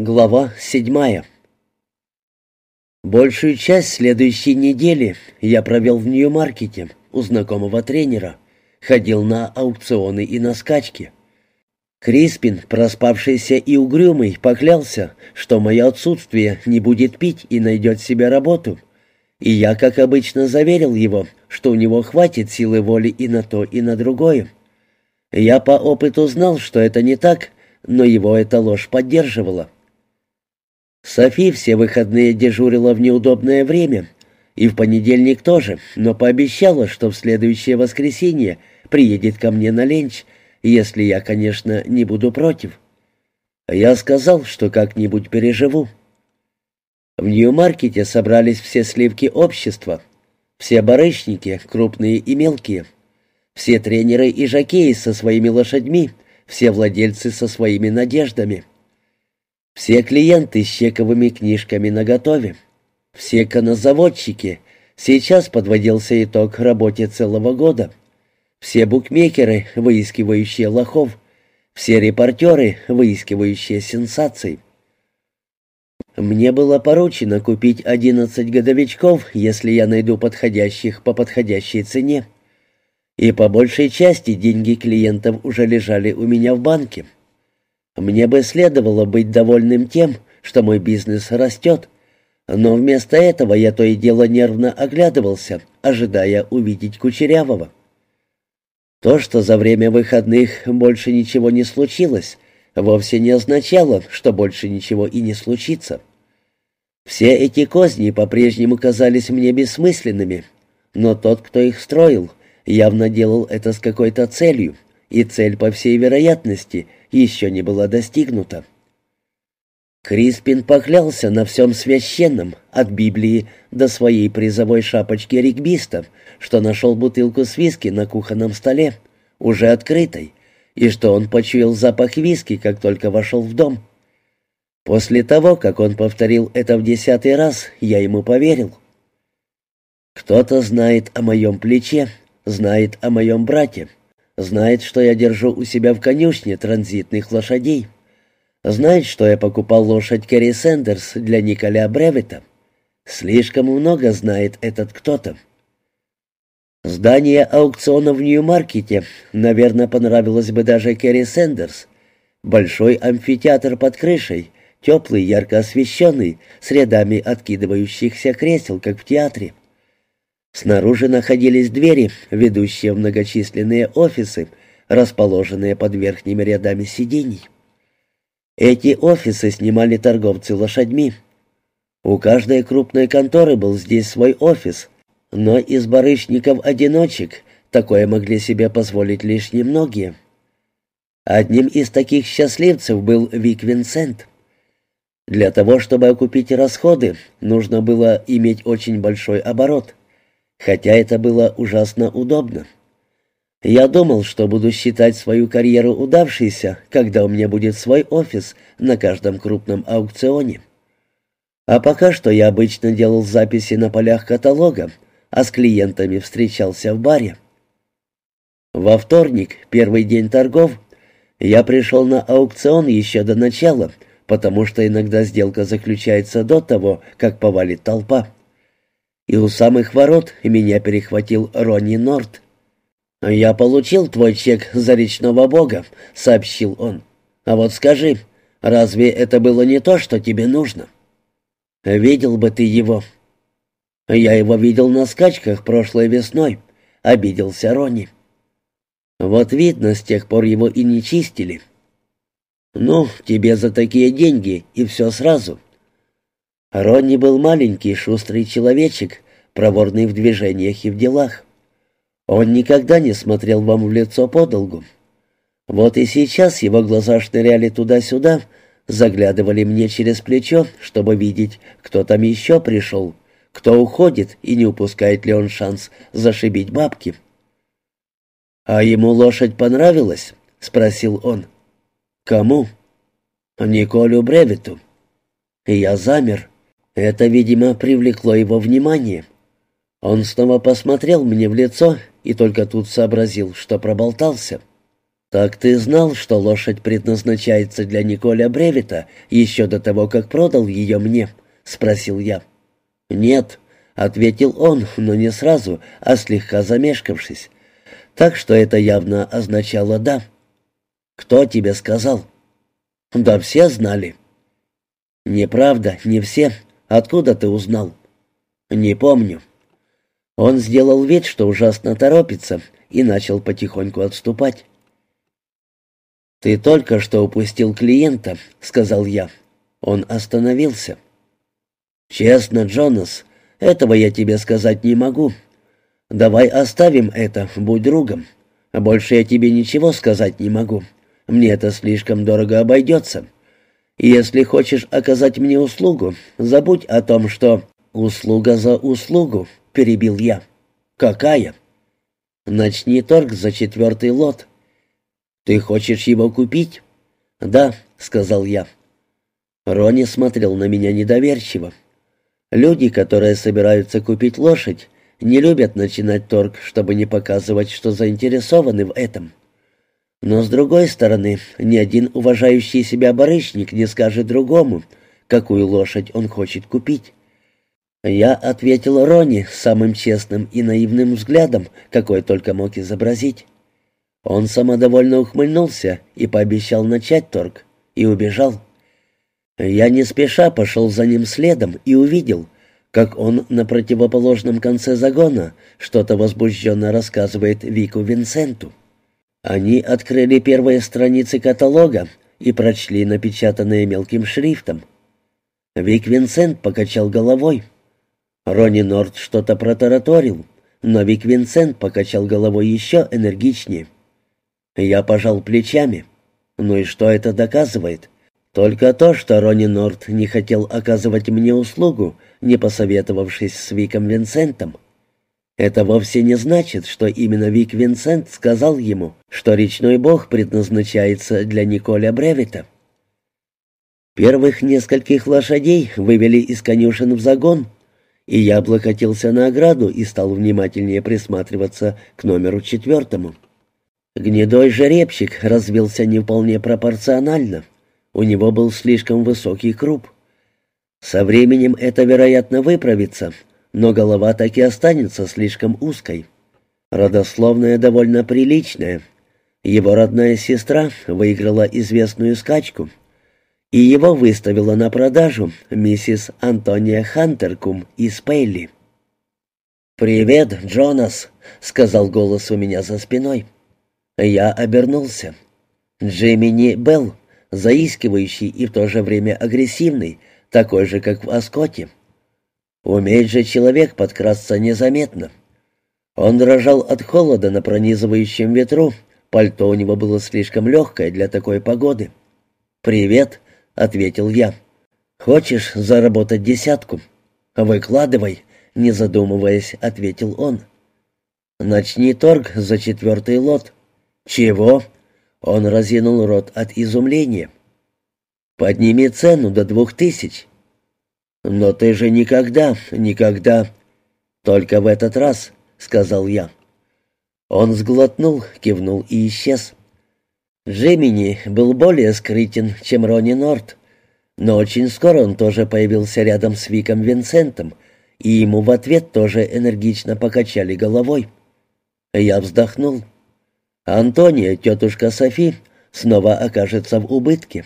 Глава седьмая. Большую часть следующей недели я провел в Нью-Маркете у знакомого тренера, ходил на аукционы и на скачки. Криспин, проспавшийся и угрюмый, поклялся, что мое отсутствие не будет пить и найдет себе работу. И я, как обычно, заверил его, что у него хватит силы воли и на то, и на другое. Я по опыту знал, что это не так, но его эта ложь поддерживала. Софи все выходные дежурила в неудобное время, и в понедельник тоже, но пообещала, что в следующее воскресенье приедет ко мне на ленч, если я, конечно, не буду против. Я сказал, что как-нибудь переживу. В Нью-Маркете собрались все сливки общества, все барышники, крупные и мелкие, все тренеры и жокеи со своими лошадьми, все владельцы со своими надеждами — все клиенты с чековыми книжками наготове. Все конозаводчики. Сейчас подводился итог работе целого года. Все букмекеры, выискивающие лохов. Все репортеры, выискивающие сенсаций. Мне было поручено купить одиннадцать годовичков, если я найду подходящих по подходящей цене. И по большей части деньги клиентов уже лежали у меня в банке. Мне бы следовало быть довольным тем, что мой бизнес растет, но вместо этого я то и дело нервно оглядывался, ожидая увидеть Кучерявого. То, что за время выходных больше ничего не случилось, вовсе не означало, что больше ничего и не случится. Все эти козни по-прежнему казались мне бессмысленными, но тот, кто их строил, явно делал это с какой-то целью, и цель, по всей вероятности, еще не была достигнута. Криспин поклялся на всем священном, от Библии до своей призовой шапочки регбиста, что нашел бутылку с виски на кухонном столе, уже открытой, и что он почуял запах виски, как только вошел в дом. После того, как он повторил это в десятый раз, я ему поверил. Кто-то знает о моем плече, знает о моем брате. Знает, что я держу у себя в конюшне транзитных лошадей. Знает, что я покупал лошадь Керри Сэндерс для Николя Бревета. Слишком много знает этот кто-то. Здание аукциона в Нью-Маркете, наверное, понравилось бы даже Керри Сэндерс. Большой амфитеатр под крышей, теплый, ярко освещенный, с рядами откидывающихся кресел, как в театре. Снаружи находились двери, ведущие в многочисленные офисы, расположенные под верхними рядами сидений. Эти офисы снимали торговцы лошадьми. У каждой крупной конторы был здесь свой офис, но из барышников-одиночек такое могли себе позволить лишь немногие. Одним из таких счастливцев был Вик Винсент. Для того, чтобы окупить расходы, нужно было иметь очень большой оборот хотя это было ужасно удобно. Я думал, что буду считать свою карьеру удавшейся, когда у меня будет свой офис на каждом крупном аукционе. А пока что я обычно делал записи на полях каталога, а с клиентами встречался в баре. Во вторник, первый день торгов, я пришел на аукцион еще до начала, потому что иногда сделка заключается до того, как повалит толпа и у самых ворот меня перехватил Ронни Норт. «Я получил твой чек за речного бога», — сообщил он. «А вот скажи, разве это было не то, что тебе нужно?» «Видел бы ты его». «Я его видел на скачках прошлой весной», — обиделся Ронни. «Вот видно, с тех пор его и не чистили». «Ну, тебе за такие деньги, и все сразу». Ронни был маленький, шустрый человечек, проворный в движениях и в делах. Он никогда не смотрел вам в лицо подолгу. Вот и сейчас его глаза шныряли туда-сюда, заглядывали мне через плечо, чтобы видеть, кто там еще пришел, кто уходит и не упускает ли он шанс зашибить бабки. «А ему лошадь понравилась?» — спросил он. «Кому?» «Николю Бревету». И я замер. Это, видимо, привлекло его внимание. Он снова посмотрел мне в лицо и только тут сообразил, что проболтался. «Так ты знал, что лошадь предназначается для Николя Бревита еще до того, как продал ее мне?» — спросил я. «Нет», — ответил он, но не сразу, а слегка замешкавшись. Так что это явно означало «да». «Кто тебе сказал?» «Да все знали». «Неправда, не все. Откуда ты узнал?» «Не помню». Он сделал вид, что ужасно торопится, и начал потихоньку отступать. «Ты только что упустил клиента», — сказал я. Он остановился. «Честно, Джонас, этого я тебе сказать не могу. Давай оставим это, будь другом. Больше я тебе ничего сказать не могу. Мне это слишком дорого обойдется. Если хочешь оказать мне услугу, забудь о том, что...» «Услуга за услугу», — перебил я. «Какая?» «Начни торг за четвертый лот. «Ты хочешь его купить?» «Да», — сказал я. Ронни смотрел на меня недоверчиво. Люди, которые собираются купить лошадь, не любят начинать торг, чтобы не показывать, что заинтересованы в этом. Но, с другой стороны, ни один уважающий себя барышник не скажет другому, какую лошадь он хочет купить. Я ответил Ронни самым честным и наивным взглядом, какой только мог изобразить. Он самодовольно ухмыльнулся и пообещал начать торг, и убежал. Я не спеша пошел за ним следом и увидел, как он на противоположном конце загона что-то возбужденно рассказывает Вику Винсенту. Они открыли первые страницы каталога и прочли напечатанные мелким шрифтом. Вик Винсент покачал головой. Ронни Норт что-то протараторил, но Вик Винсент покачал головой еще энергичнее. Я пожал плечами. Ну и что это доказывает? Только то, что Ронни Норт не хотел оказывать мне услугу, не посоветовавшись с Виком Винсентом. Это вовсе не значит, что именно Вик Винсент сказал ему, что речной бог предназначается для Николя Бревита. Первых нескольких лошадей вывели из конюшен в загон, и я облокотился на ограду и стал внимательнее присматриваться к номеру четвертому. Гнедой жеребчик развился не вполне пропорционально. У него был слишком высокий круп. Со временем это, вероятно, выправится, но голова так и останется слишком узкой. Родословная довольно приличная. Его родная сестра выиграла известную скачку, и его выставила на продажу миссис Антония Хантеркум из Пейли. «Привет, Джонас», — сказал голос у меня за спиной. Я обернулся. Джимини Белл, заискивающий и в то же время агрессивный, такой же, как в Аскоте. Умеет же человек подкрасться незаметно. Он дрожал от холода на пронизывающем ветру, пальто у него было слишком легкое для такой погоды. «Привет», — ответил я. «Хочешь заработать десятку?» «Выкладывай», — не задумываясь, ответил он. «Начни торг за четвертый лот». «Чего?» Он разинул рот от изумления. «Подними цену до двух тысяч». «Но ты же никогда, никогда...» «Только в этот раз», — сказал я. Он сглотнул, кивнул и исчез. Джимини был более скрытен, чем Ронни Норт, но очень скоро он тоже появился рядом с Виком Винсентом, и ему в ответ тоже энергично покачали головой. Я вздохнул. Антония, тетушка Софи, снова окажется в убытке.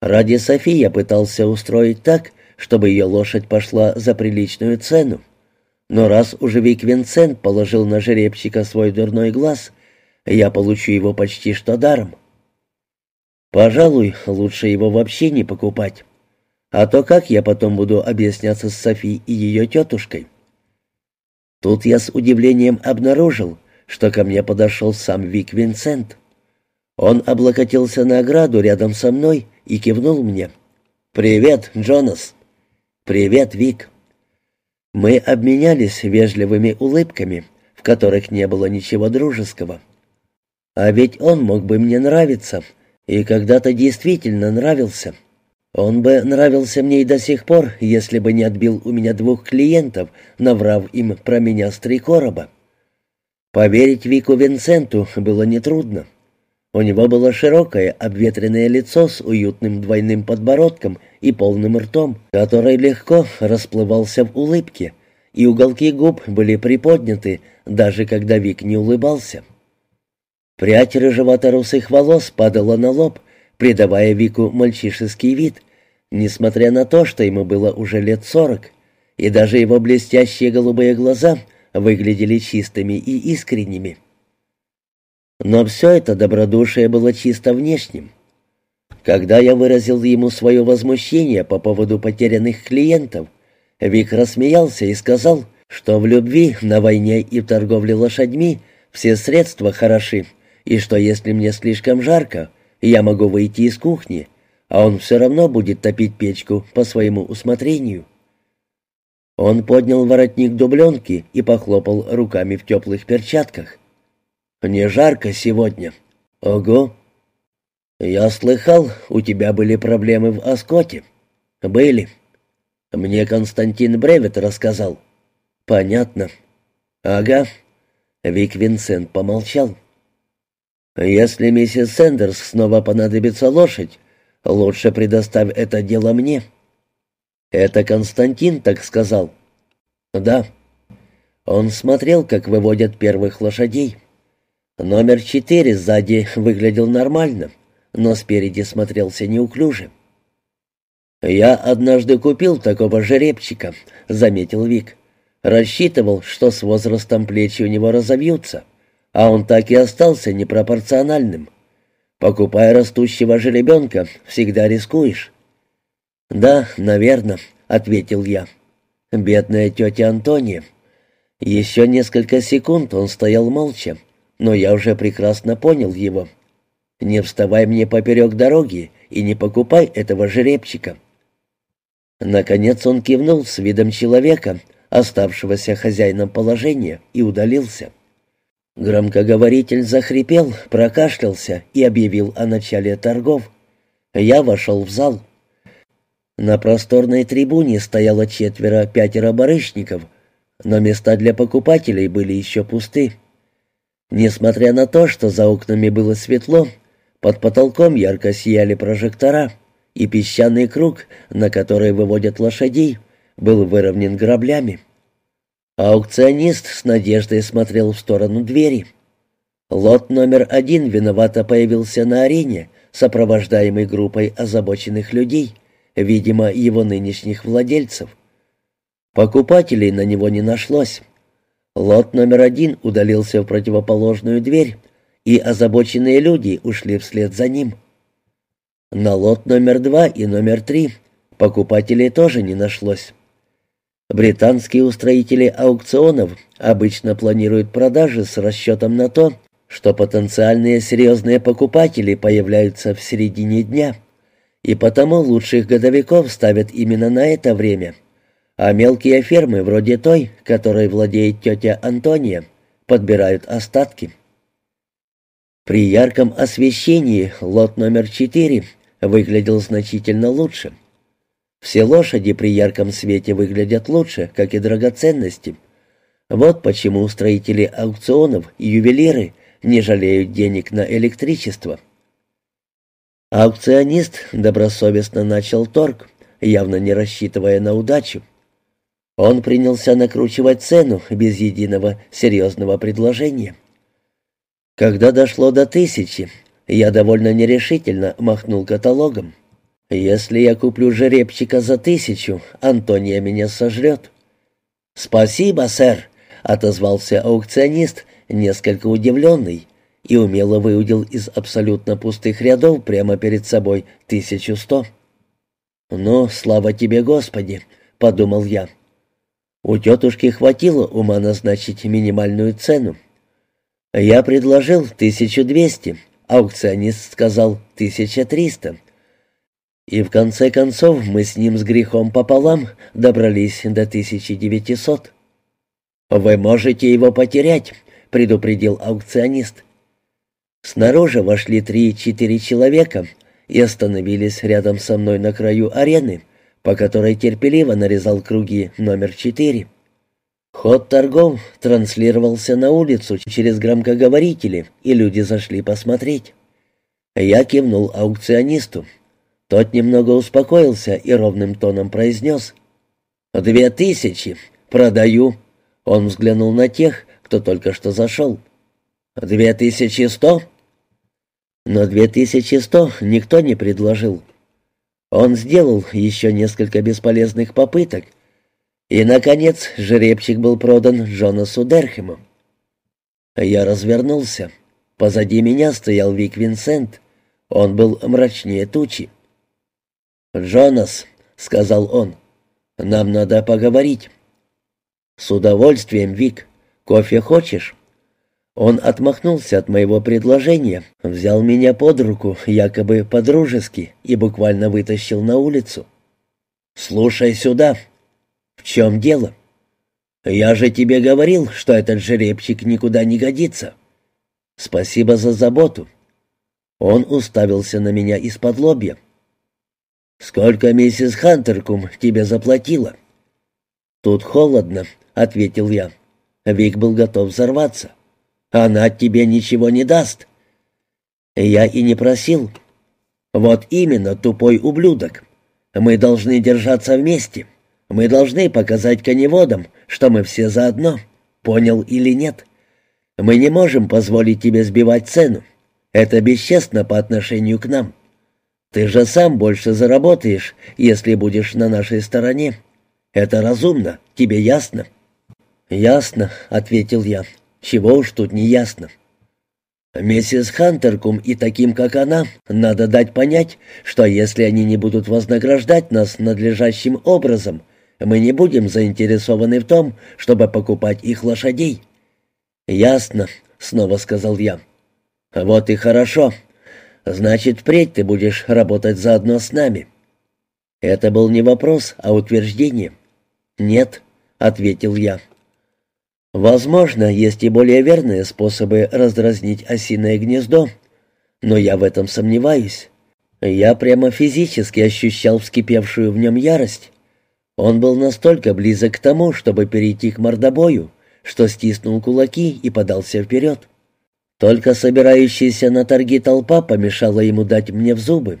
Ради Софи я пытался устроить так, чтобы ее лошадь пошла за приличную цену. Но раз уже Вик Винсент положил на жеребчика свой дурной глаз, я получу его почти что даром. Пожалуй, лучше его вообще не покупать. А то как я потом буду объясняться с Софи и ее тетушкой? Тут я с удивлением обнаружил, что ко мне подошел сам Вик Винсент. Он облокотился на ограду рядом со мной и кивнул мне. «Привет, Джонас!» «Привет, Вик!» Мы обменялись вежливыми улыбками, в которых не было ничего дружеского. А ведь он мог бы мне нравиться, и когда-то действительно нравился. Он бы нравился мне и до сих пор, если бы не отбил у меня двух клиентов, наврав им про меня с три короба. Поверить Вику Винсенту было нетрудно. У него было широкое обветренное лицо с уютным двойным подбородком и полным ртом, который легко расплывался в улыбке, и уголки губ были приподняты, даже когда Вик не улыбался. Прядь рыжевато-русых волос падала на лоб, придавая Вику мальчишеский вид, несмотря на то, что ему было уже лет сорок, и даже его блестящие голубые глаза выглядели чистыми и искренними. Но все это добродушие было чисто внешним. Когда я выразил ему свое возмущение по поводу потерянных клиентов, Вик рассмеялся и сказал, что в любви, на войне и в торговле лошадьми все средства хороши, и что если мне слишком жарко, я могу выйти из кухни, а он все равно будет топить печку по своему усмотрению. Он поднял воротник дубленки и похлопал руками в теплых перчатках. «Не жарко сегодня». «Ого!» «Я слыхал, у тебя были проблемы в Оскоте». «Были». «Мне Константин Бревет рассказал». «Понятно». «Ага». Вик Винсент помолчал. «Если миссис Сэндерс снова понадобится лошадь, лучше предоставь это дело мне». «Это Константин так сказал?» «Да». Он смотрел, как выводят первых лошадей. Номер четыре сзади выглядел нормально, но спереди смотрелся неуклюже. «Я однажды купил такого жеребчика», — заметил Вик. «Рассчитывал, что с возрастом плечи у него разовьются, а он так и остался непропорциональным. Покупая растущего жеребенка, всегда рискуешь». «Да, наверное», — ответил я. «Бедная тетя Антония». Еще несколько секунд он стоял молча, но я уже прекрасно понял его. «Не вставай мне поперек дороги и не покупай этого жеребчика». Наконец он кивнул с видом человека, оставшегося хозяином положения, и удалился. Громкоговоритель захрипел, прокашлялся и объявил о начале торгов. Я вошел в зал. На просторной трибуне стояло четверо-пятеро барышников, но места для покупателей были еще пусты. Несмотря на то, что за окнами было светло, под потолком ярко сияли прожектора, и песчаный круг, на который выводят лошадей, был выровнен граблями. Аукционист с надеждой смотрел в сторону двери. Лот номер один виновато появился на арене, сопровождаемый группой озабоченных людей — видимо, его нынешних владельцев. Покупателей на него не нашлось. Лот номер один удалился в противоположную дверь, и озабоченные люди ушли вслед за ним. На лот номер два и номер три покупателей тоже не нашлось. Британские устроители аукционов обычно планируют продажи с расчетом на то, что потенциальные серьезные покупатели появляются в середине дня и потому лучших годовиков ставят именно на это время, а мелкие фермы, вроде той, которой владеет тетя Антония, подбирают остатки. При ярком освещении лот номер четыре выглядел значительно лучше. Все лошади при ярком свете выглядят лучше, как и драгоценности. Вот почему строители аукционов и ювелиры не жалеют денег на электричество. Аукционист добросовестно начал торг, явно не рассчитывая на удачу. Он принялся накручивать цену без единого серьезного предложения. Когда дошло до тысячи, я довольно нерешительно махнул каталогом. «Если я куплю жеребчика за тысячу, Антония меня сожрет». «Спасибо, сэр», — отозвался аукционист, несколько удивленный, и умело выудил из абсолютно пустых рядов прямо перед собой тысячу сто. «Ну, слава тебе, Господи!» — подумал я. У тетушки хватило ума назначить минимальную цену. Я предложил тысячу двести, аукционист сказал тысяча триста. И в конце концов мы с ним с грехом пополам добрались до тысячи девятисот. «Вы можете его потерять», — предупредил аукционист. Снаружи вошли три-четыре человека и остановились рядом со мной на краю арены, по которой терпеливо нарезал круги номер четыре. Ход торгов транслировался на улицу через громкоговорители, и люди зашли посмотреть. Я кивнул аукционисту. Тот немного успокоился и ровным тоном произнес. «Две тысячи. Продаю». Он взглянул на тех, кто только что зашел. «Две тысячи сто?» Но две тысячи сто никто не предложил. Он сделал еще несколько бесполезных попыток, и, наконец, жеребчик был продан Джонасу Дерхему. Я развернулся. Позади меня стоял Вик Винсент. Он был мрачнее тучи. «Джонас», — сказал он, — «нам надо поговорить». «С удовольствием, Вик. Кофе хочешь?» Он отмахнулся от моего предложения, взял меня под руку, якобы по-дружески, и буквально вытащил на улицу. «Слушай сюда. В чем дело? Я же тебе говорил, что этот жеребчик никуда не годится. Спасибо за заботу». Он уставился на меня из-под лобья. «Сколько миссис Хантеркум тебе заплатила?» «Тут холодно», — ответил я. Вик был готов взорваться. Она тебе ничего не даст». «Я и не просил». «Вот именно, тупой ублюдок. Мы должны держаться вместе. Мы должны показать коневодам, что мы все заодно. Понял или нет? Мы не можем позволить тебе сбивать цену. Это бесчестно по отношению к нам. Ты же сам больше заработаешь, если будешь на нашей стороне. Это разумно, тебе ясно?» «Ясно», — ответил я. Чего уж тут не ясно. Миссис Хантеркум и таким, как она, надо дать понять, что если они не будут вознаграждать нас надлежащим образом, мы не будем заинтересованы в том, чтобы покупать их лошадей. «Ясно», — снова сказал я. «Вот и хорошо. Значит, впредь ты будешь работать заодно с нами». Это был не вопрос, а утверждение. «Нет», — ответил я. Возможно, есть и более верные способы раздразнить осиное гнездо, но я в этом сомневаюсь. Я прямо физически ощущал вскипевшую в нем ярость. Он был настолько близок к тому, чтобы перейти к мордобою, что стиснул кулаки и подался вперед. Только собирающаяся на торги толпа помешала ему дать мне в зубы.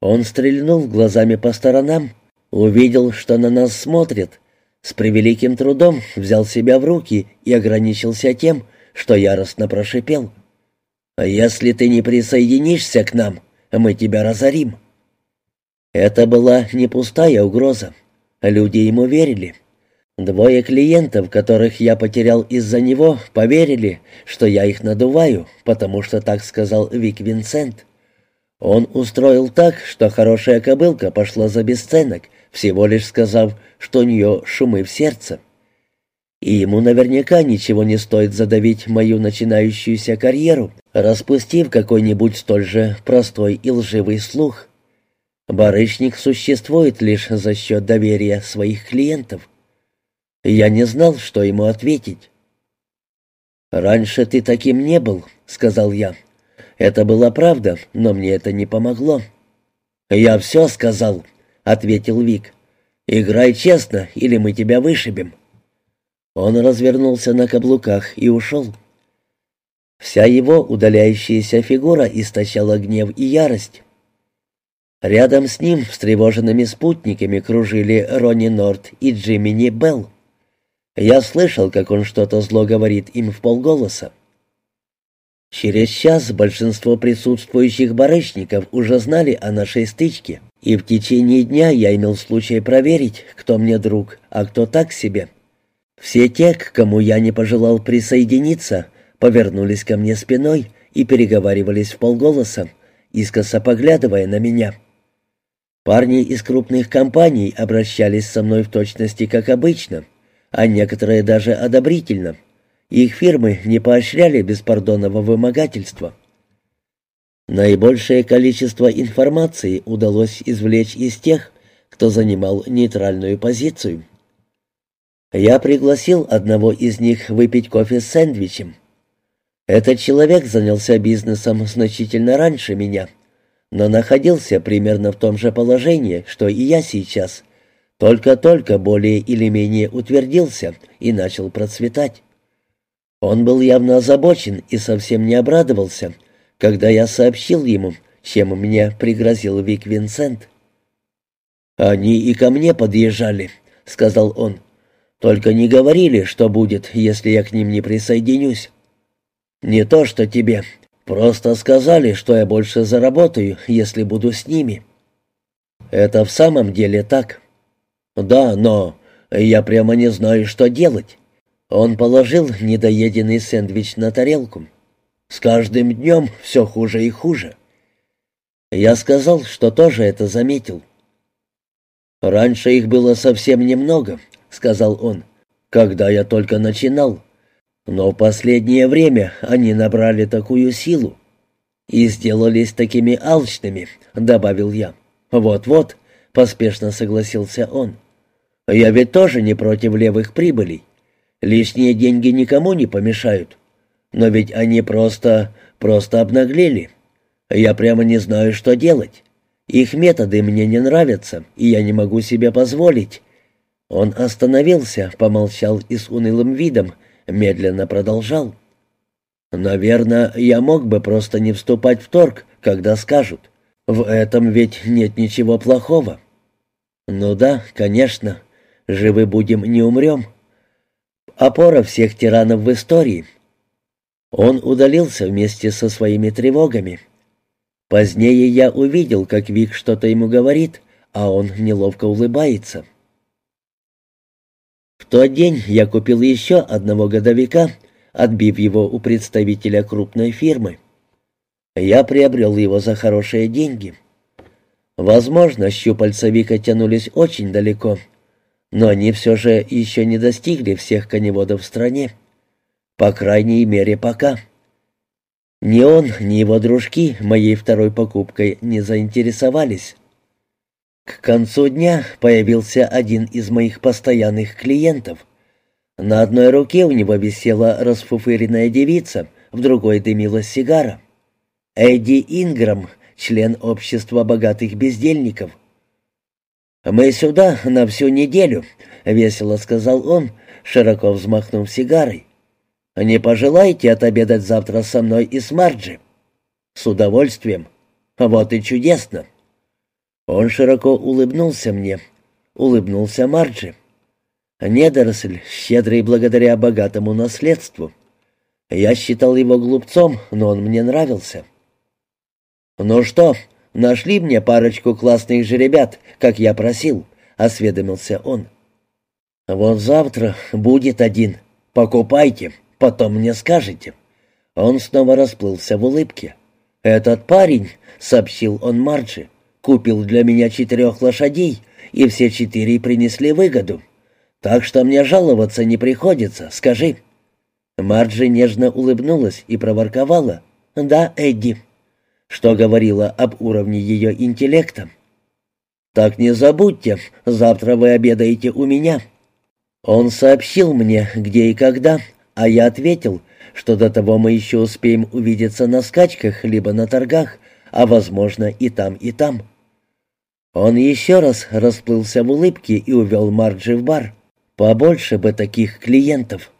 Он стрельнул глазами по сторонам, увидел, что на нас смотрят, с превеликим трудом взял себя в руки и ограничился тем, что яростно прошипел. «Если ты не присоединишься к нам, мы тебя разорим». Это была не пустая угроза. Люди ему верили. Двое клиентов, которых я потерял из-за него, поверили, что я их надуваю, потому что так сказал Вик Винсент. Он устроил так, что хорошая кобылка пошла за бесценок, всего лишь сказав, что у нее шумы в сердце. И ему наверняка ничего не стоит задавить мою начинающуюся карьеру, распустив какой-нибудь столь же простой и лживый слух. Барышник существует лишь за счет доверия своих клиентов. Я не знал, что ему ответить. «Раньше ты таким не был», — сказал я. Это была правда, но мне это не помогло. «Я все сказал», — ответил Вик. «Играй честно, или мы тебя вышибем». Он развернулся на каблуках и ушел. Вся его удаляющаяся фигура источала гнев и ярость. Рядом с ним встревоженными спутниками кружили Ронни Норт и Джимини Белл. Я слышал, как он что-то зло говорит им в полголоса. Через час большинство присутствующих барышников уже знали о нашей стычке. И в течение дня я имел случай проверить, кто мне друг, а кто так себе. Все те, к кому я не пожелал присоединиться, повернулись ко мне спиной и переговаривались в полголоса, искоса поглядывая на меня. Парни из крупных компаний обращались со мной в точности как обычно, а некоторые даже одобрительно. Их фирмы не поощряли беспардонного вымогательства. Наибольшее количество информации удалось извлечь из тех, кто занимал нейтральную позицию. Я пригласил одного из них выпить кофе с сэндвичем. Этот человек занялся бизнесом значительно раньше меня, но находился примерно в том же положении, что и я сейчас, только-только более или менее утвердился и начал процветать. Он был явно озабочен и совсем не обрадовался — когда я сообщил ему, чем мне пригрозил Вик Винсент. «Они и ко мне подъезжали», — сказал он. «Только не говорили, что будет, если я к ним не присоединюсь. Не то что тебе, просто сказали, что я больше заработаю, если буду с ними». «Это в самом деле так?» «Да, но я прямо не знаю, что делать». Он положил недоеденный сэндвич на тарелку. «С каждым днем все хуже и хуже». Я сказал, что тоже это заметил. «Раньше их было совсем немного», — сказал он, — «когда я только начинал. Но в последнее время они набрали такую силу и сделались такими алчными», — добавил я. «Вот-вот», — поспешно согласился он. «Я ведь тоже не против левых прибылей. Лишние деньги никому не помешают. Но ведь они просто... просто обнаглели. Я прямо не знаю, что делать. Их методы мне не нравятся, и я не могу себе позволить». Он остановился, помолчал и с унылым видом медленно продолжал. «Наверное, я мог бы просто не вступать в торг, когда скажут. В этом ведь нет ничего плохого». «Ну да, конечно. Живы будем, не умрем. Опора всех тиранов в истории». Он удалился вместе со своими тревогами. Позднее я увидел, как Вик что-то ему говорит, а он неловко улыбается. В тот день я купил еще одного годовика, отбив его у представителя крупной фирмы. Я приобрел его за хорошие деньги. Возможно, щупальца Вика тянулись очень далеко, но они все же еще не достигли всех коневодов в стране. По крайней мере, пока. Ни он, ни его дружки моей второй покупкой не заинтересовались. К концу дня появился один из моих постоянных клиентов. На одной руке у него висела расфуфыренная девица, в другой дымилась сигара. Эдди Инграм, член общества богатых бездельников. «Мы сюда на всю неделю», — весело сказал он, широко взмахнув сигарой. Не пожелаете отобедать завтра со мной и с Марджи?» «С удовольствием. Вот и чудесно». Он широко улыбнулся мне. Улыбнулся Марджи. Недоросль, щедрый благодаря богатому наследству. Я считал его глупцом, но он мне нравился. «Ну что, нашли мне парочку классных же ребят, как я просил», — осведомился он. «Вот завтра будет один. Покупайте». Потом мне скажете». Он снова расплылся в улыбке. «Этот парень», — сообщил он Марджи, — «купил для меня четырех лошадей, и все четыре принесли выгоду. Так что мне жаловаться не приходится, скажи». Марджи нежно улыбнулась и проворковала. «Да, Эдди», что говорила об уровне ее интеллекта. «Так не забудьте, завтра вы обедаете у меня». Он сообщил мне, где и когда, а я ответил, что до того мы еще успеем увидеться на скачках либо на торгах, а, возможно, и там, и там. Он еще раз расплылся в улыбке и увел Марджи в бар. Побольше бы таких клиентов.